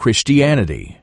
Christianity.